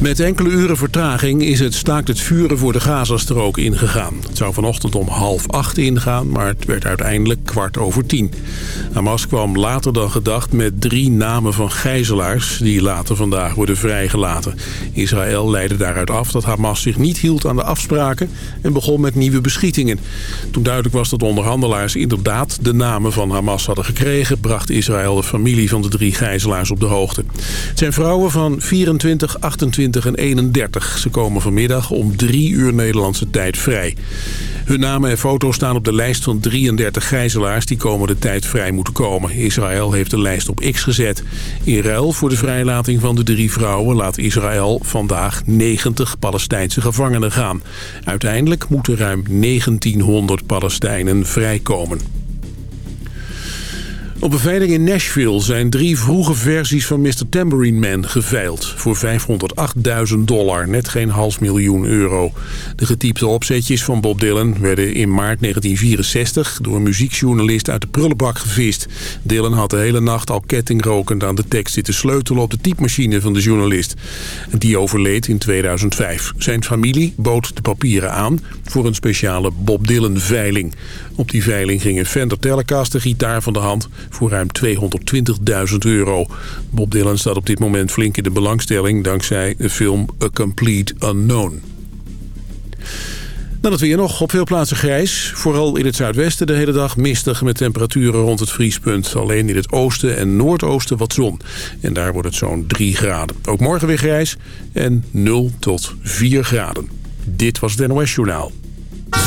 Met enkele uren vertraging is het staakt het vuren voor de Gazastrook ingegaan. Het zou vanochtend om half acht ingaan, maar het werd uiteindelijk kwart over tien. Hamas kwam later dan gedacht met drie namen van gijzelaars... die later vandaag worden vrijgelaten. Israël leidde daaruit af dat Hamas zich niet hield aan de afspraken... en begon met nieuwe beschietingen. Toen duidelijk was dat de onderhandelaars inderdaad de namen van Hamas hadden gekregen... bracht Israël de familie van de drie gijzelaars op de hoogte. Het zijn vrouwen van 24, 28 en 31. Ze komen vanmiddag om drie uur Nederlandse tijd vrij. Hun namen en foto's staan op de lijst van 33 gijzelaars die komende tijd vrij moeten komen. Israël heeft de lijst op X gezet. In ruil voor de vrijlating van de drie vrouwen laat Israël vandaag 90 Palestijnse gevangenen gaan. Uiteindelijk moeten ruim 1900 Palestijnen vrijkomen. Op een veiling in Nashville zijn drie vroege versies van Mr. Tambourine Man geveild. Voor 508.000 dollar, net geen half miljoen euro. De getypte opzetjes van Bob Dylan werden in maart 1964... door een muziekjournalist uit de prullenbak gevist. Dylan had de hele nacht al kettingrokend aan de tekst zitten sleutelen... op de typemachine van de journalist. Die overleed in 2005. Zijn familie bood de papieren aan voor een speciale Bob Dylan-veiling. Op die veiling ging een Fender Telecaster gitaar van de hand voor ruim 220.000 euro. Bob Dylan staat op dit moment flink in de belangstelling dankzij de film A Complete Unknown. Dan het weer nog. Op veel plaatsen grijs. Vooral in het zuidwesten de hele dag mistig met temperaturen rond het vriespunt. Alleen in het oosten en noordoosten wat zon. En daar wordt het zo'n 3 graden. Ook morgen weer grijs en 0 tot 4 graden. Dit was het NOS Journaal.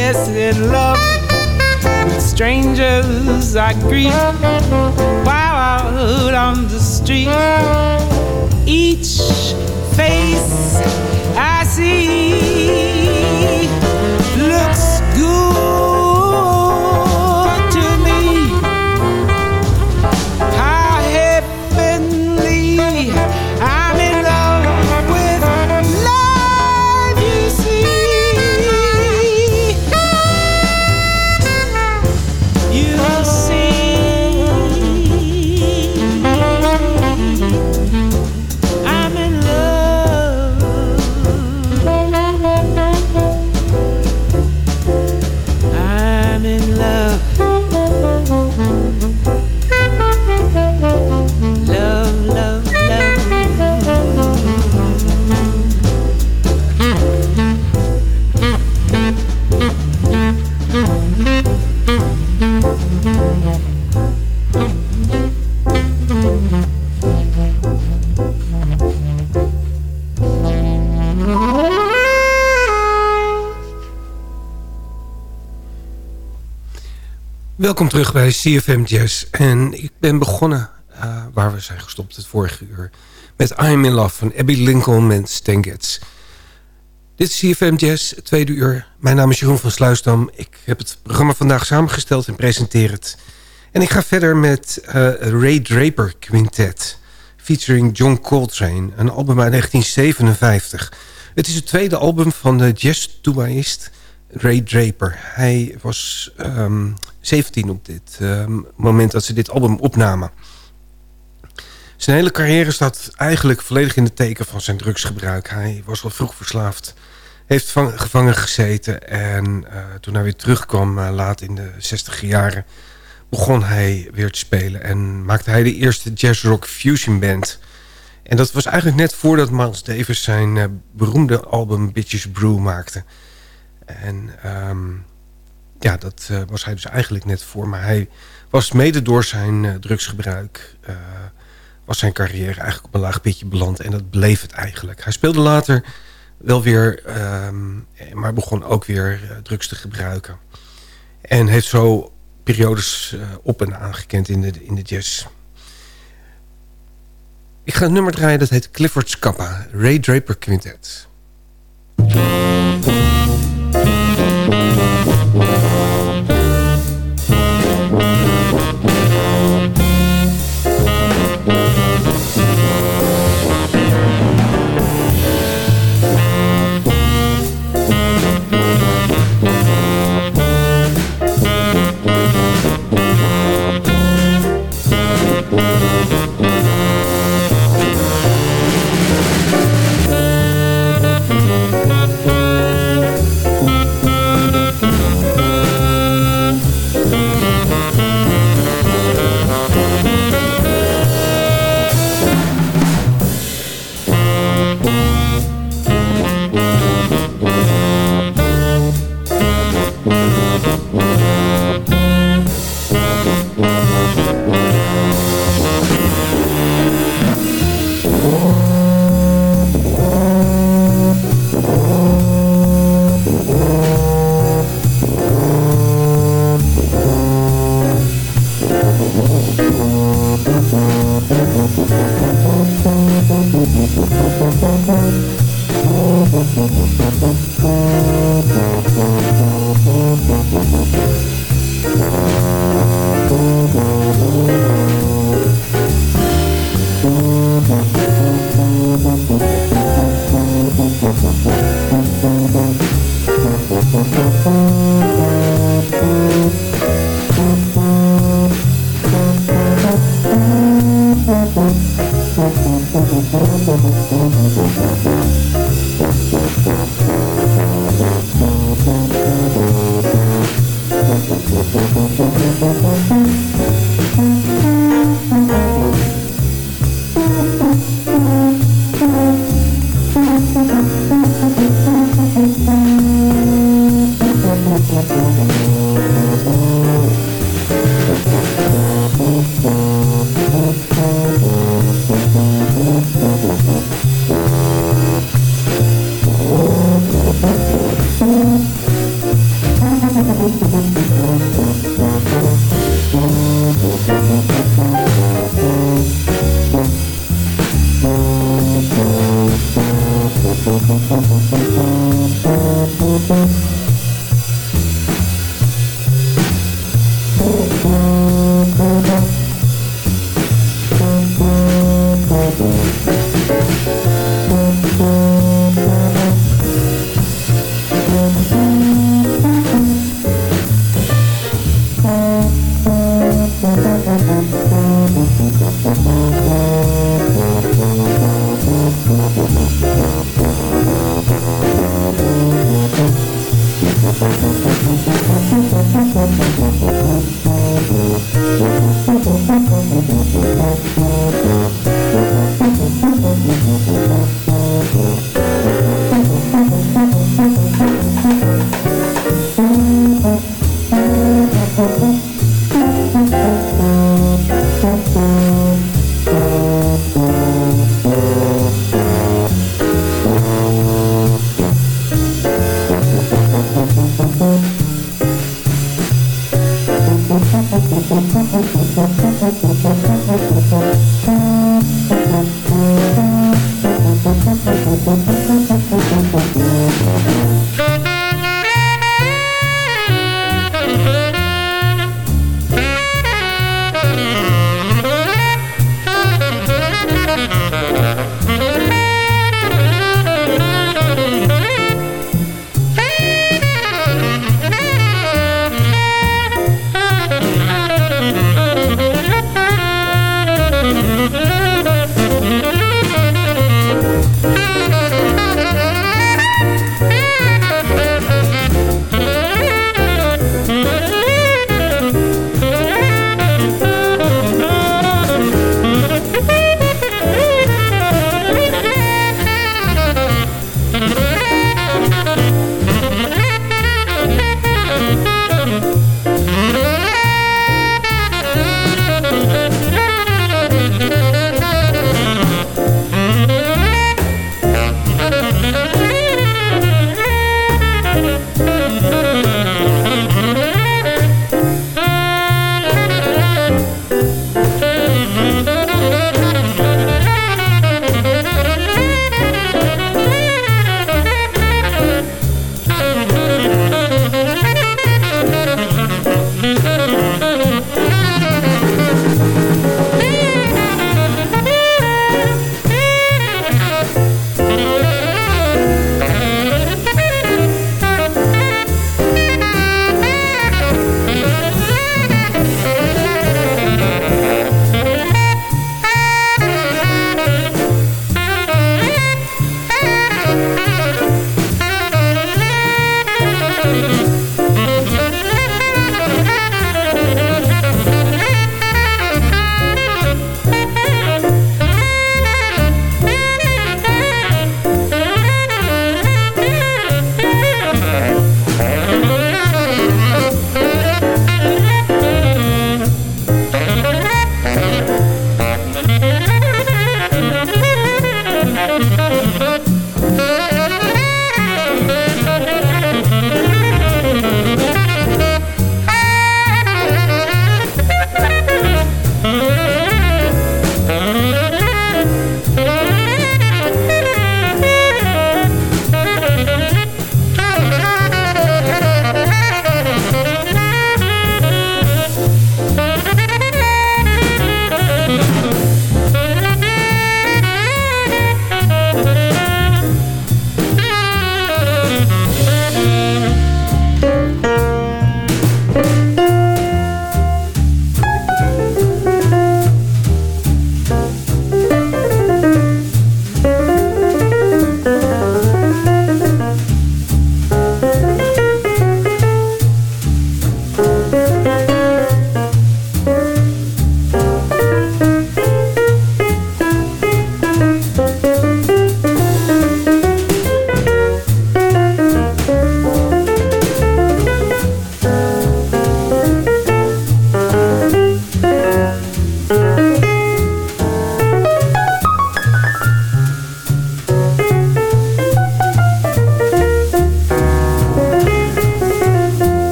yes, in love with strangers I greet while out on the street. Each face I see Welkom terug bij CFM Jazz. En ik ben begonnen uh, waar we zijn gestopt het vorige uur... met I'm in Love van Abby Lincoln en Stan. Dit is CFM Jazz, tweede uur. Mijn naam is Jeroen van Sluisdam. Ik heb het programma vandaag samengesteld en presenteer het. En ik ga verder met uh, Ray Draper Quintet... featuring John Coltrane, een album uit 1957. Het is het tweede album van de jazz-toebaïst Ray Draper. Hij was ehm, 17 op dit um, moment dat ze dit album opnamen. Zijn hele carrière staat eigenlijk volledig in het teken van zijn drugsgebruik. Hij was al vroeg verslaafd. Heeft gevangen gezeten. En uh, toen hij weer terugkwam, uh, laat in de 60 jaren... begon hij weer te spelen. En maakte hij de eerste jazzrock fusion band. En dat was eigenlijk net voordat Miles Davis zijn uh, beroemde album Bitches Brew maakte. En um, ja, dat uh, was hij dus eigenlijk net voor. Maar hij was mede door zijn uh, drugsgebruik... Uh, was zijn carrière eigenlijk op een laag pitje beland. En dat bleef het eigenlijk. Hij speelde later wel weer... Um, maar begon ook weer drugs te gebruiken. En heeft zo periodes op en aangekend in de, in de jazz. Ik ga een nummer draaien, dat heet Clifford's Kappa. Ray Draper Quintet.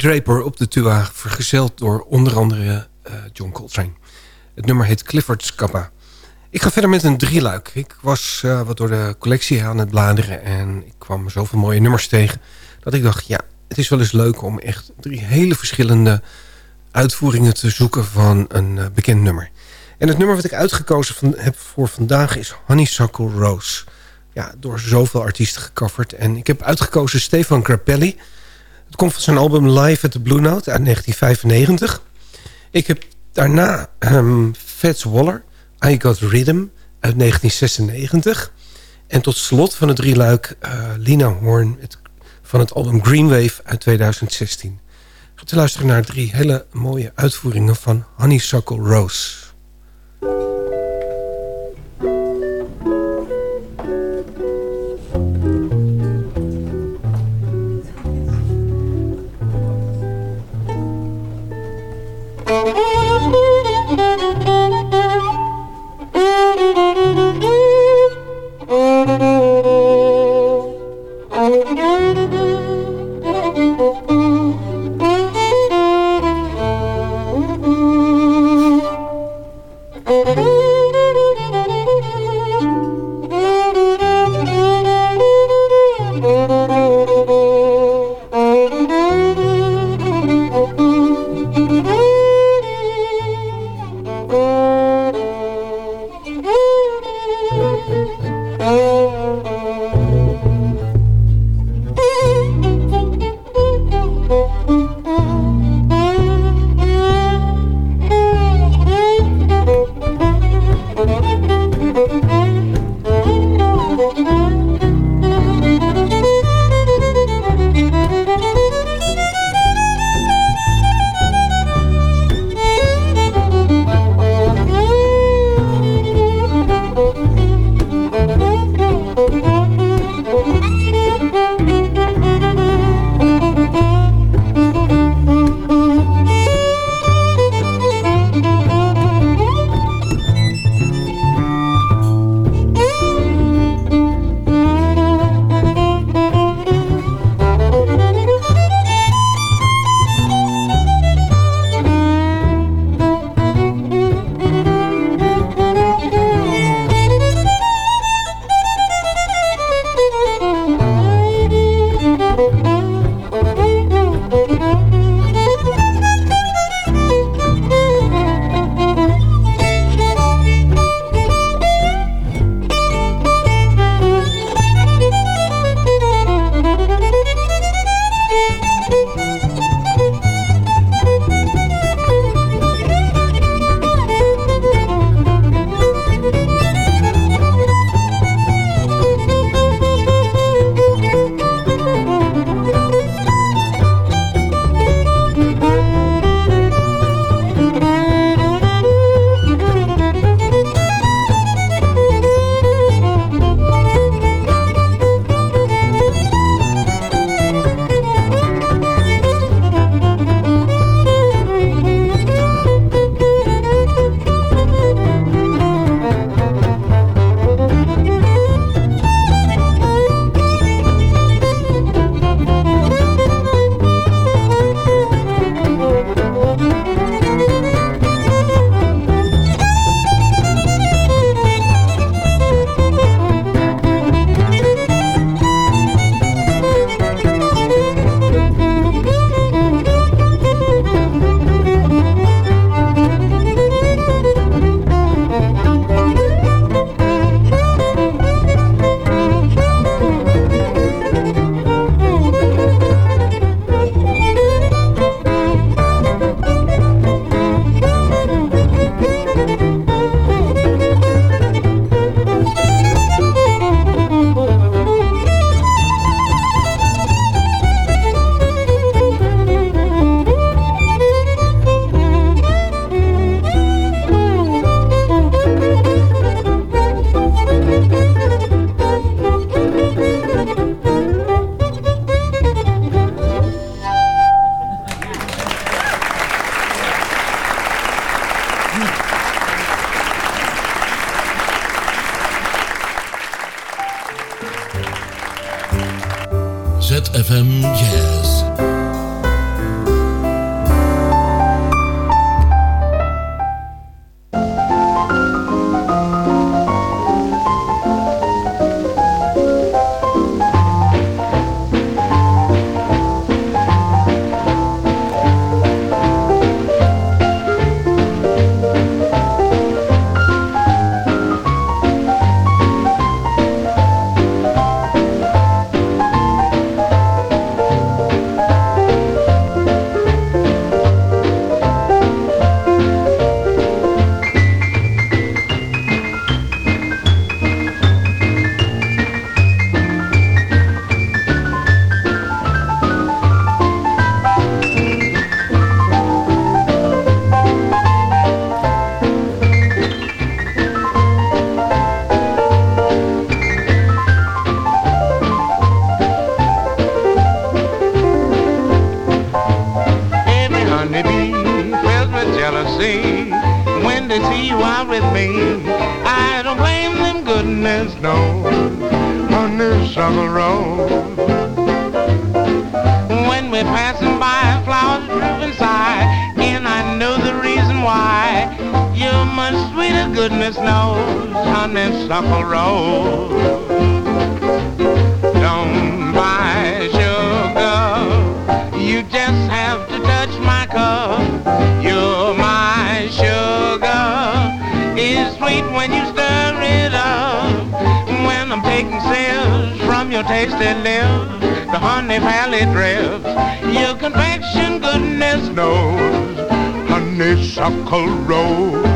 Draper op de tuba, vergezeld door onder andere uh, John Coltrane. Het nummer heet Clifford's Kappa. Ik ga verder met een drieluik. Ik was uh, wat door de collectie aan het bladeren... en ik kwam zoveel mooie nummers tegen... dat ik dacht, ja, het is wel eens leuk om echt drie hele verschillende uitvoeringen te zoeken van een uh, bekend nummer. En het nummer wat ik uitgekozen heb voor vandaag is Honeysuckle Rose. Ja, door zoveel artiesten gecoverd. En ik heb uitgekozen Stefan Grappelli... Het komt van zijn album Live at the Blue Note uit 1995. Ik heb daarna um, Fats Waller, I Got Rhythm uit 1996. En tot slot van het drieluik uh, Lina Horn het, van het album Green Wave uit 2016. Gaat te luisteren naar drie hele mooie uitvoeringen van Honeysuckle Rose. ZFM Jazz. Honeysuckle rose.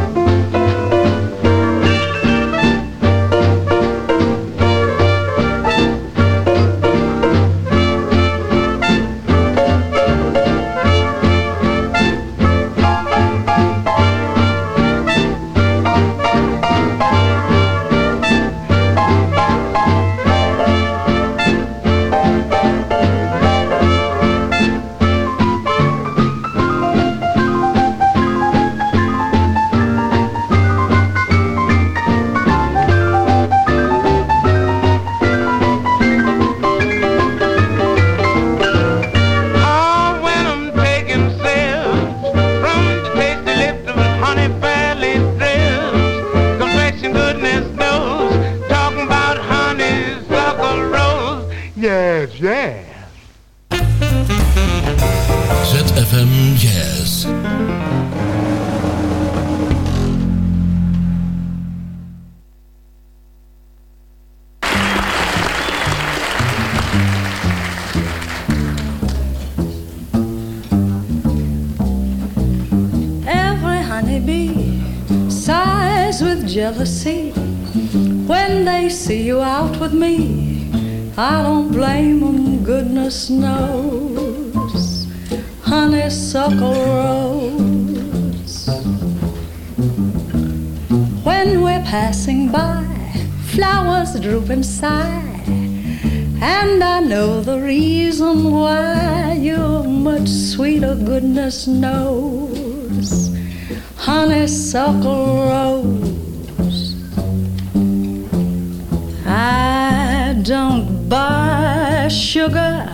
Droop and sigh. And I know the reason why you're much sweeter, goodness knows. Honeysuckle rose. I don't buy sugar.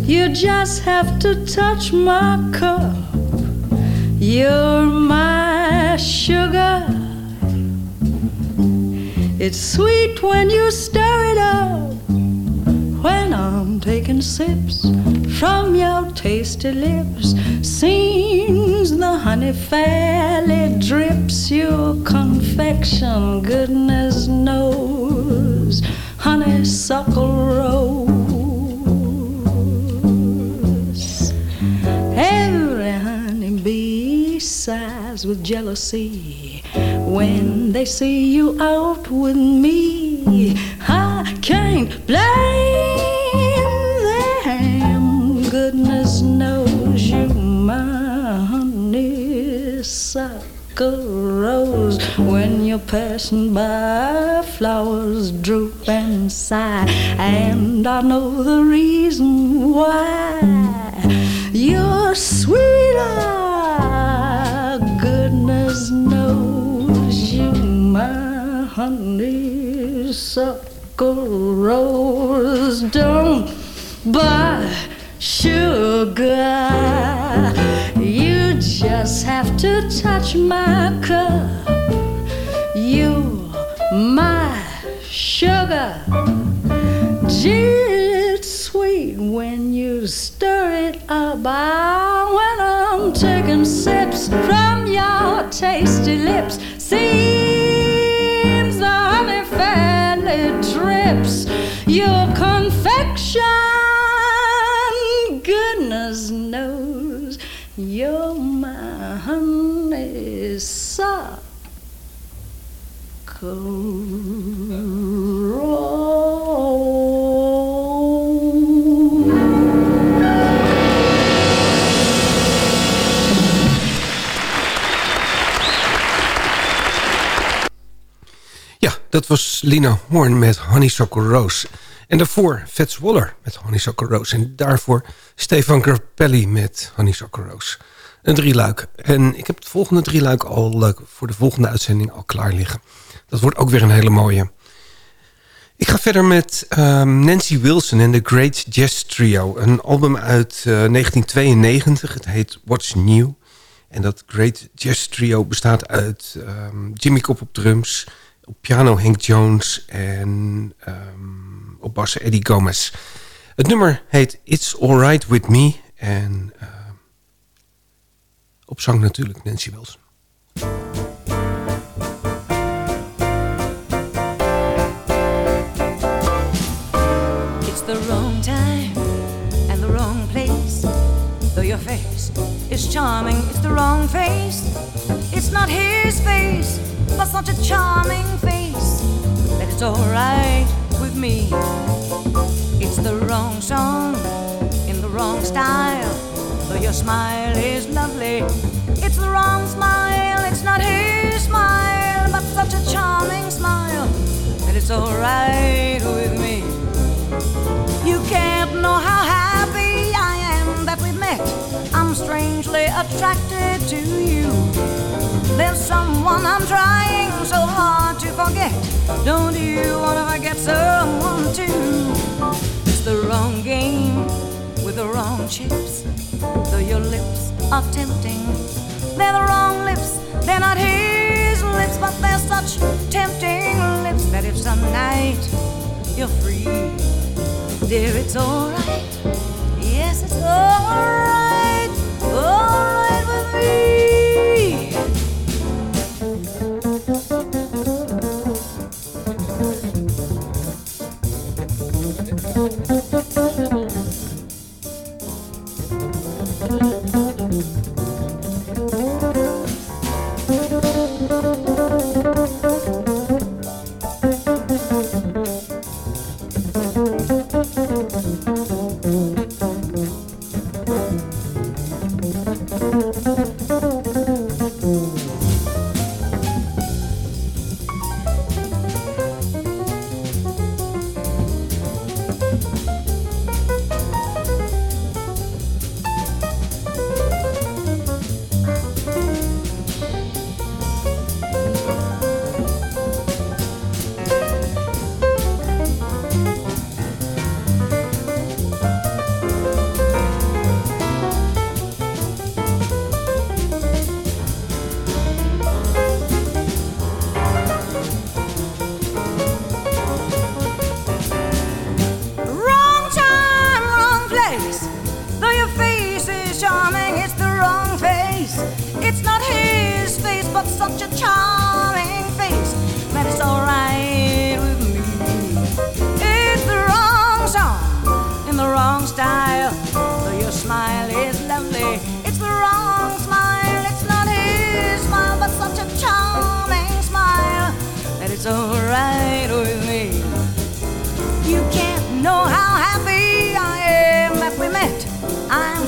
You just have to touch my cup. You're my sugar. It's sweet when you stir it up. When I'm taking sips from your tasty lips, seems the honey fairly drips. Your confection, goodness knows, honeysuckle rose. Every honeybee sighs with jealousy when they see you out with me. I can't blame them. Goodness knows you, my honeysuckle rose. When you're passing by, flowers droop and sigh, and I know the reason why. You're sweeter. Goodness knows honeysuckle rose. Don't buy sugar. You just have to touch my cup. You, my sugar. Gee, it's sweet when you stir it up. Ah, when I'm taking sips from your tasty lips. Honey fairly drips. Your confection, goodness knows, you're my honey sucker. Dat was Lina Horn met Honeysuckle Rose. En daarvoor Fats Waller met Honeysuckle Rose. En daarvoor Stefan Grappelli met Honeysuckle Rose. Een drieluik. En ik heb het volgende drieluik al eh, voor de volgende uitzending al klaar liggen. Dat wordt ook weer een hele mooie. Ik ga verder met ehm, Nancy Wilson en The Great Jazz Trio. Een album uit eh, 1992. Het heet What's New. En dat Great Jazz Trio bestaat uit ehm, Jimmy Cobb op drums... op piano Hank Jones en ehm, op bas Eddie Gomez. Het nummer heet It's Alright With Me. En ehm, op zang natuurlijk Nancy Wilson. It's the wrong time and the wrong place. Though your face is charming, it's the wrong face. It's not his face, but such a charming face that it's alright with me. It's the wrong song in the wrong style. Though your smile is lovely, it's the wrong smile. It's not his smile, but such a charming smile that it's alright with me. You can't know how happy attracted to you. There's someone I'm trying so hard to forget. Don't you want to forget someone too? It's the wrong game with the wrong chips. Though your lips are tempting, they're the wrong lips. They're not his lips, but they're such tempting lips that if some night you're free dear, it's alright. Yes, it's. Alright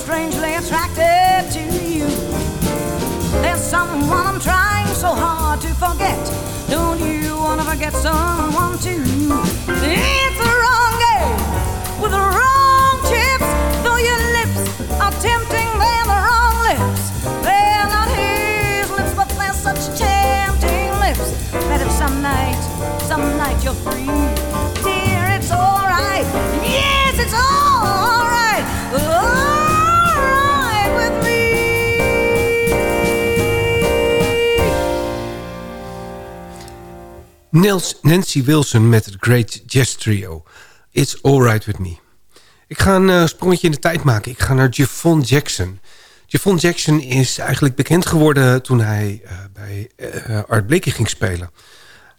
strangely attracted to you. There's someone I'm trying so hard to forget. Don't you want to forget someone too? It's the wrong game with the wrong chips. Though your lips are tempting, they're the wrong lips. They're not his lips, but they're such tempting lips that if some night, some night you're free, dear, Nels, Nancy Wilson met het Great Jazz Trio. It's Alright With Me. Ik ga een uh, sprongetje in de tijd maken. Ik ga naar Javon Jackson. Javon Jackson is eigenlijk bekend geworden toen hij uh, bij uh, Art Blakey ging spelen.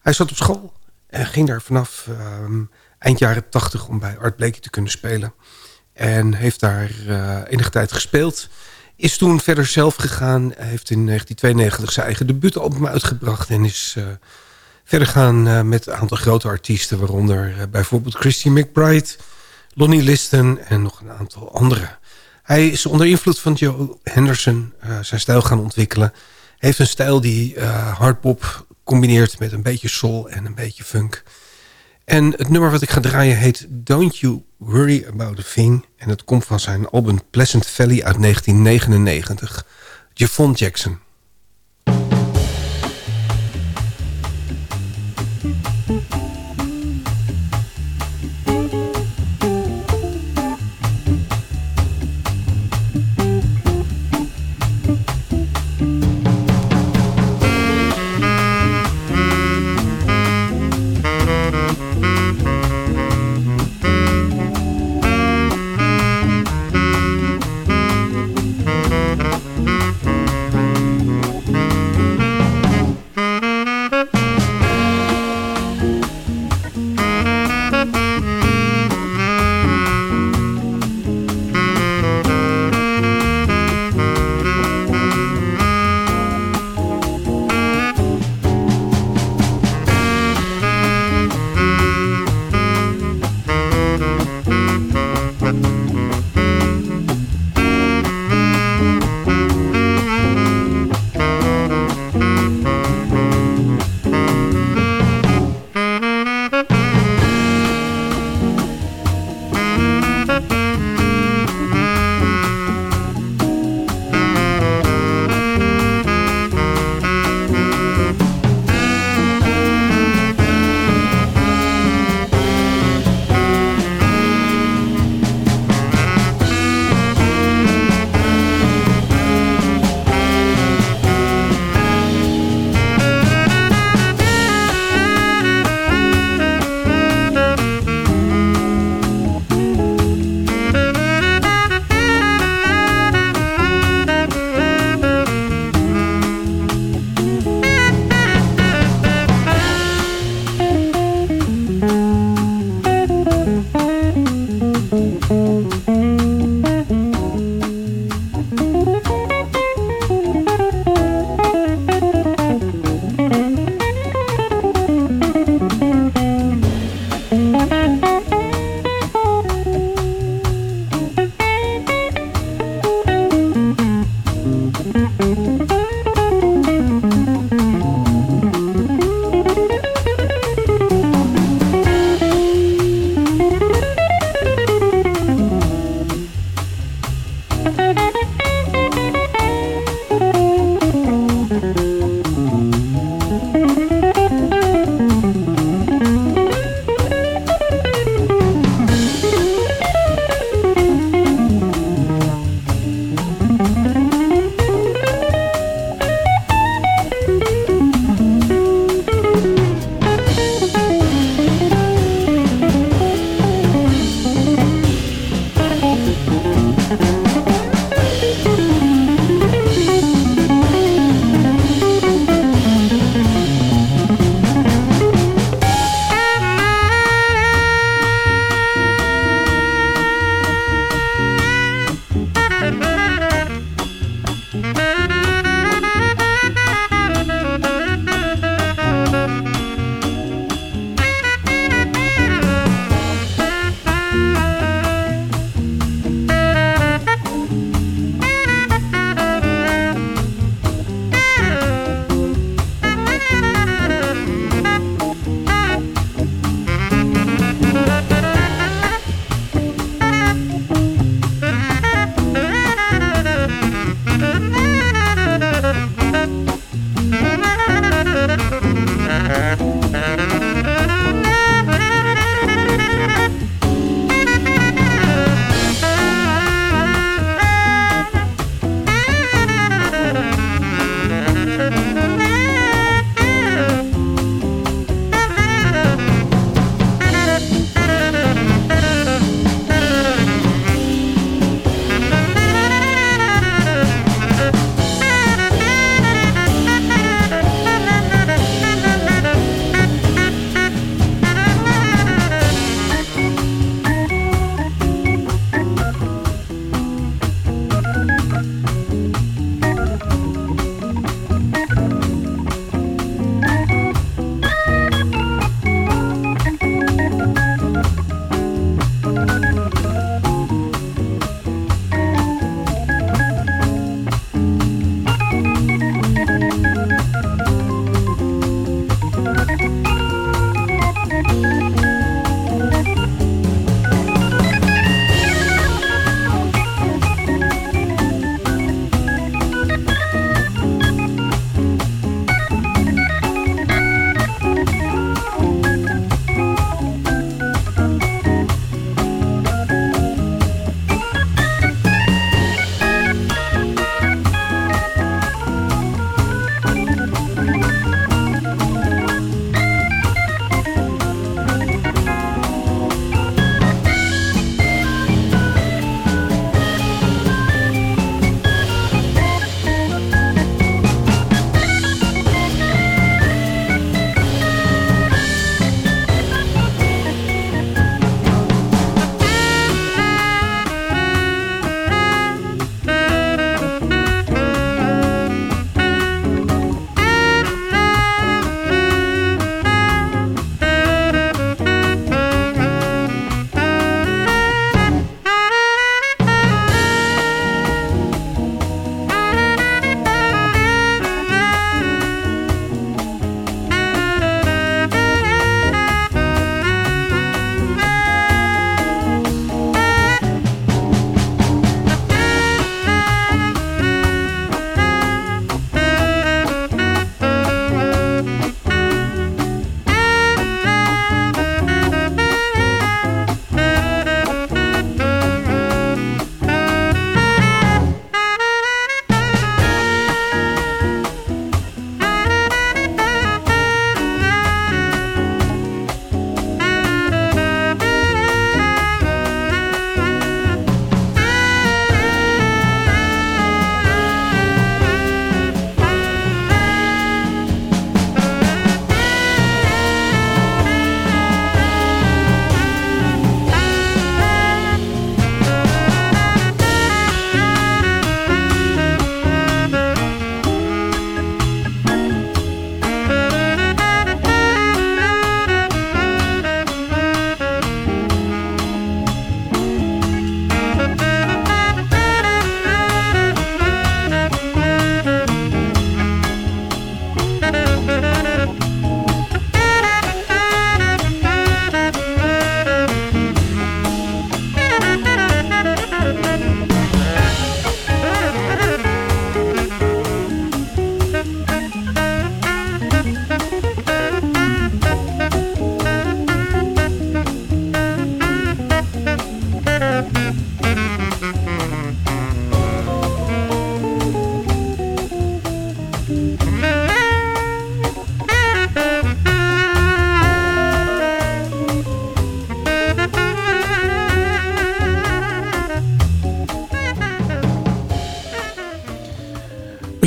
Hij zat op school en ging daar vanaf um, eind jaren tachtig om bij Art Blakey te kunnen spelen. En heeft daar enige tijd gespeeld. Is toen verder zelf gegaan. Heeft in 1992 zijn eigen debuutalbum uitgebracht. En is verder gaan uh, met een aantal grote artiesten... waaronder uh, bijvoorbeeld Christy McBride, Lonnie Liston en nog een aantal anderen. Hij is onder invloed van Joe Henderson uh, zijn stijl gaan ontwikkelen. Heeft een stijl die hardpop combineert met een beetje soul en een beetje funk. En het nummer wat ik ga draaien heet Don't You Worry About a Thing. En het komt van zijn album Pleasant Valley uit 1999. Javon Jackson.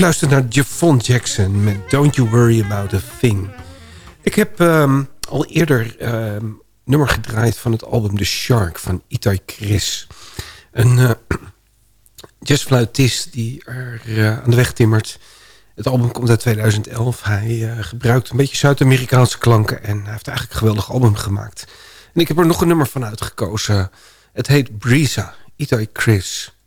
U luistert naar Javon Jackson met Don't You Worry About A Thing. Ik heb ehm, al eerder ehm, nummer gedraaid van het album The Shark van Itai Chris. Een uh, jazzfluitist die er uh, aan de weg timmert. Het album komt uit 2011. Hij uh, gebruikt een beetje Zuid-Amerikaanse klanken... en hij heeft eigenlijk een geweldig album gemaakt. En ik heb er nog een nummer van uitgekozen. Het heet Brisa, Itai Chris...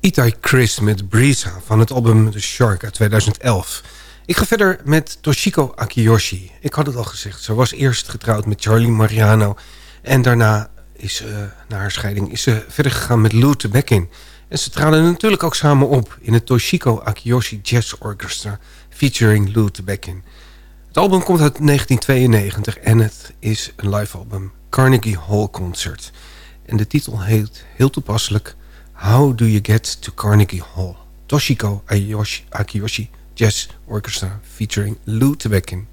Itai Chris met Brisa van het album The Shark uit 2011. Ik ga verder met Toshiko Akiyoshi. Ik had het al gezegd, ze was eerst getrouwd met Charlie Mariano... en daarna is ze, na haar scheiding, is ze verder gegaan met Lou Tebekin. En ze traden natuurlijk ook samen op in het Toshiko Akiyoshi Jazz Orchestra... featuring Lou Tebekin. Het album komt uit 1992 en het is een live album Carnegie Hall Concert. En de titel heet heel toepasselijk How Do You Get to Carnegie Hall? Toshiko Akiyoshi, Akiyoshi Jazz Orchestra featuring Lou Tebekin.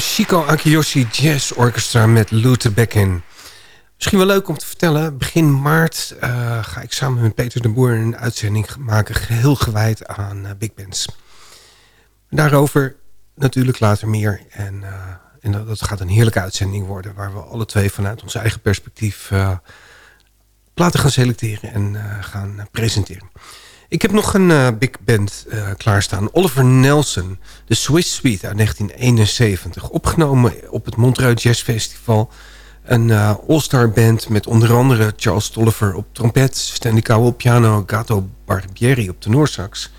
Toshiko Akiyoshi Jazz Orchestra met Lou Becken. Misschien wel leuk om te vertellen. Begin maart uh, ga ik samen met Peter de Boer een uitzending maken... geheel gewijd aan uh, big bands. Daarover natuurlijk later meer. En, uh, en dat, dat, gaat een heerlijke uitzending worden... waar we alle twee vanuit ons eigen perspectief... platen gaan selecteren en gaan presenteren. Ik heb nog een uh, big band uh, klaarstaan. Oliver Nelson, de Swiss Suite uit 1971. Opgenomen op het Montreux Jazz Festival. Een uh, all-star band met onder andere Charles Tolliver op trompet... Stanley Cowell op piano, Gato Barbieri op tenorsax...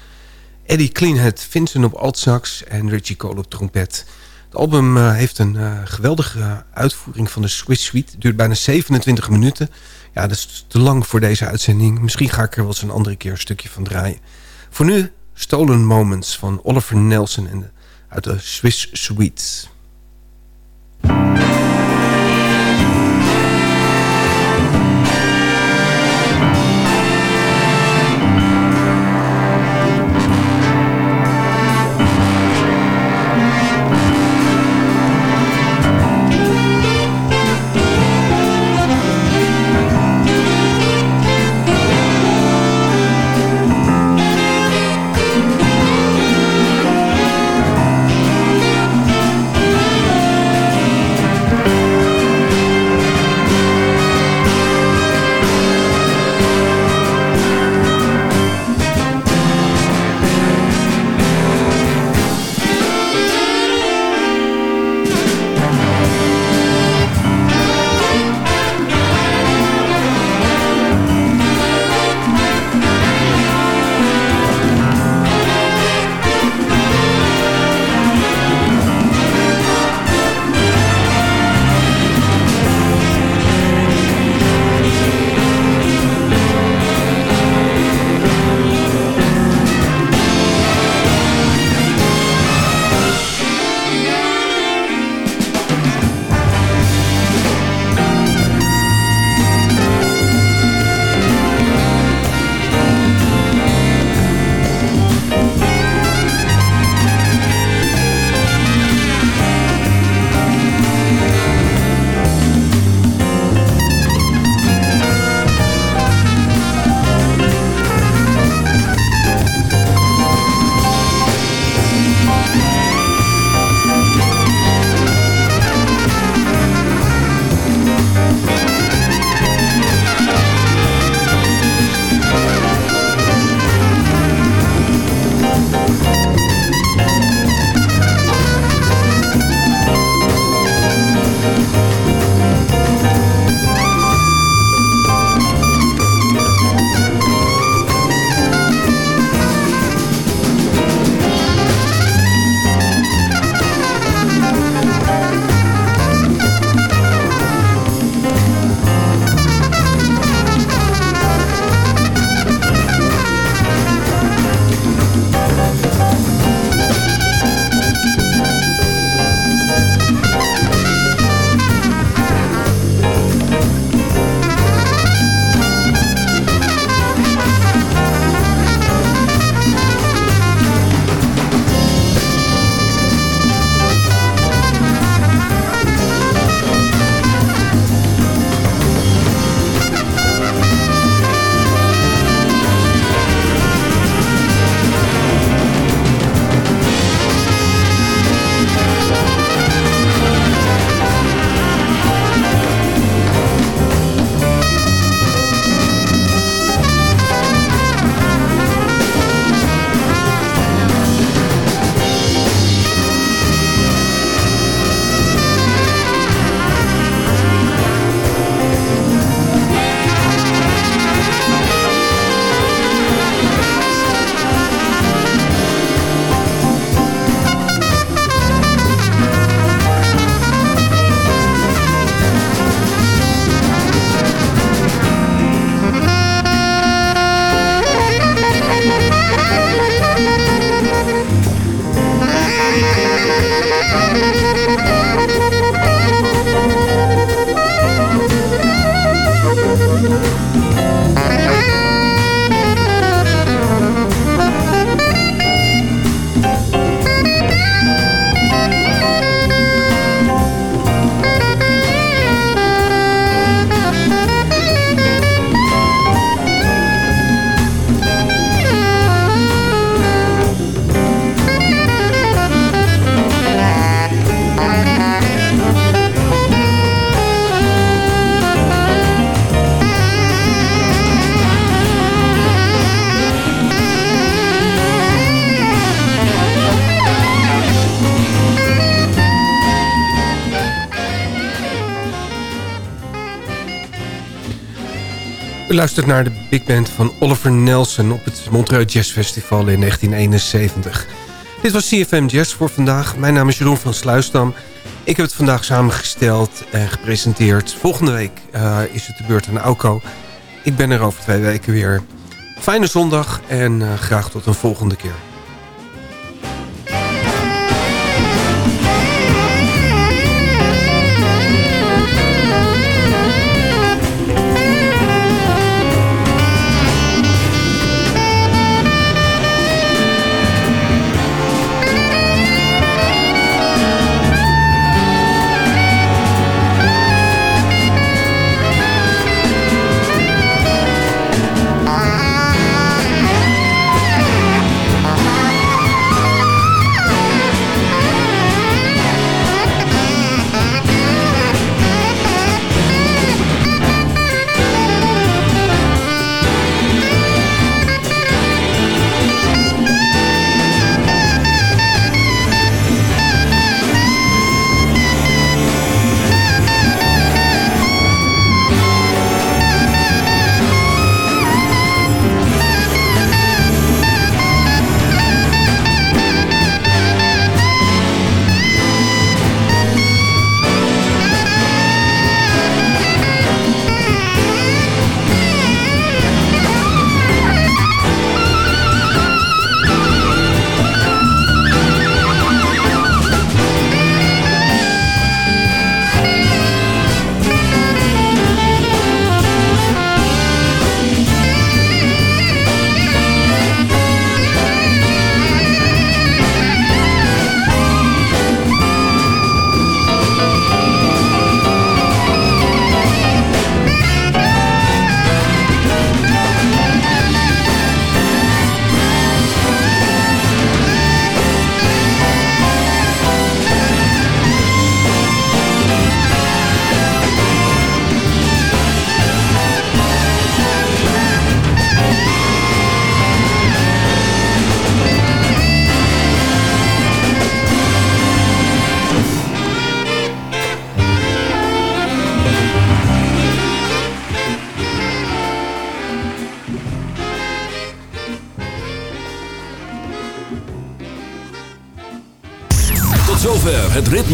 Eddie Cleanhead Vincent op altsax en Richie Cole op trompet. Het album heeft een geweldige uitvoering van de Swiss Suite. Het duurt bijna 27 minuten... Ja, dat is te lang voor deze uitzending. Misschien ga ik er wel eens een andere keer een stukje van draaien. Voor nu Stolen Moments van Oliver Nelson uit de Swiss Suites. U luistert naar de big band van Oliver Nelson op het Montreux Jazz Festival in 1971. Dit was CFM Jazz voor vandaag. Mijn naam is Jeroen van Sluisdam. Ik heb het vandaag samengesteld en gepresenteerd. Volgende week uh, is het de beurt aan Auko. Ik ben er over twee weken weer. Fijne zondag en uh, graag tot een volgende keer.